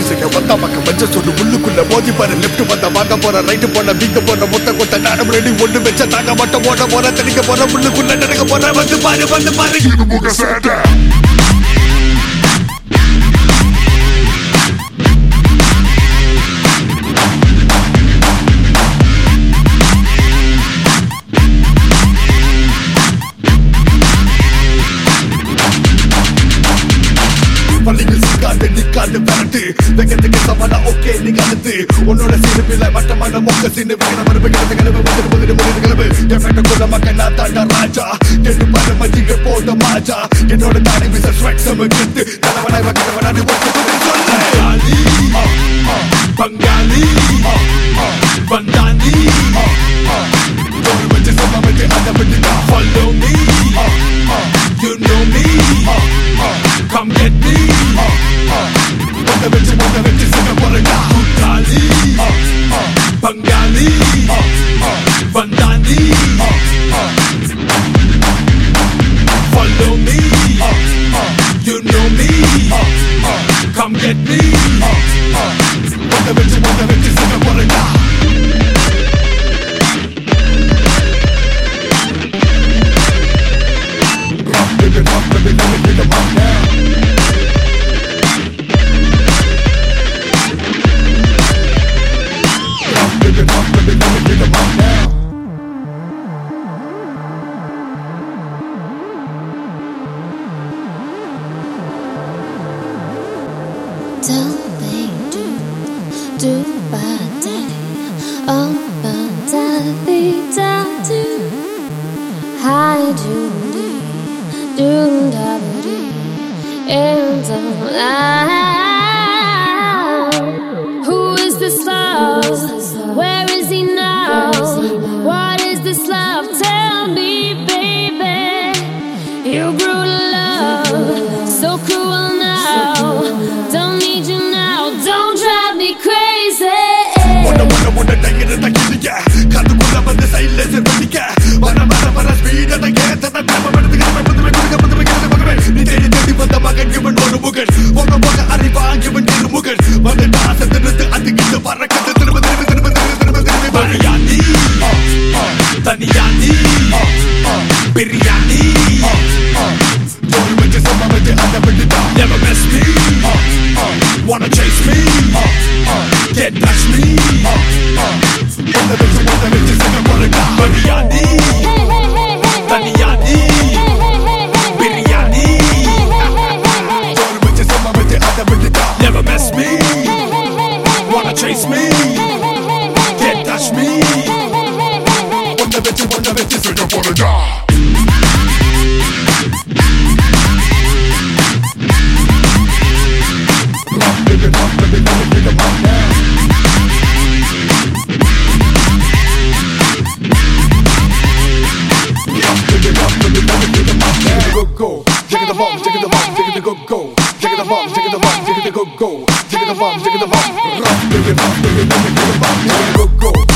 இசைய வந்த பக்கம் வச்ச சொல்லு உள்ளுக்குள்ள மோதி பாரு. லெப்ட் வந்த வாங்க போற ரைட்டு போன வீங்க போன மொத்த கொத்த நாடம் ரெடி ஒண்ணு வச்ச தாங்க மட்டும் ஓட போற தெளிக்க போற உள்ளுக்குள்ள நடக்க போற. வந்து பாரு வந்து பாரு. ஓகே நீ கலந்து உன்னோட சிரிப்பில வட்டமான மொக்க சின்ன வேணும் மறுப்பு கிடந்த கனவு வந்துட்டு போதிட்டு முடிந்த கனவு என் பேட்ட கொள்ள நான் தாண்டா ராஜா. எட்டு பாட மஜிக போட்ட மாஜா. என்னோட தாடி விச ஸ்ட்ரைக் சம கெத்து கலவனாய் வக்கவனாடி ஒட்டு சொல்லு. பங்காளி. hit me. Uh, uh, what the what the Don't think do do ba daddy oh ba daddy daddy Hi do dee do da ba dee biryani uh, uh, One with the summer with the other with the Never mess me uh, uh, Wanna chase me uh, uh, Get touch me uh, uh, One that is the one that is the second one to die Biryani Biryani Biryani One with the me Wanna chase me Get touch me One that is the one that is the second one to die go, jigga the bum, jigga the bum, jigga the go go. Jigga the bum, jigga the bum, jigga the go go. Jigga the bum, jigga the rock, baby, let me get them up. Jigga the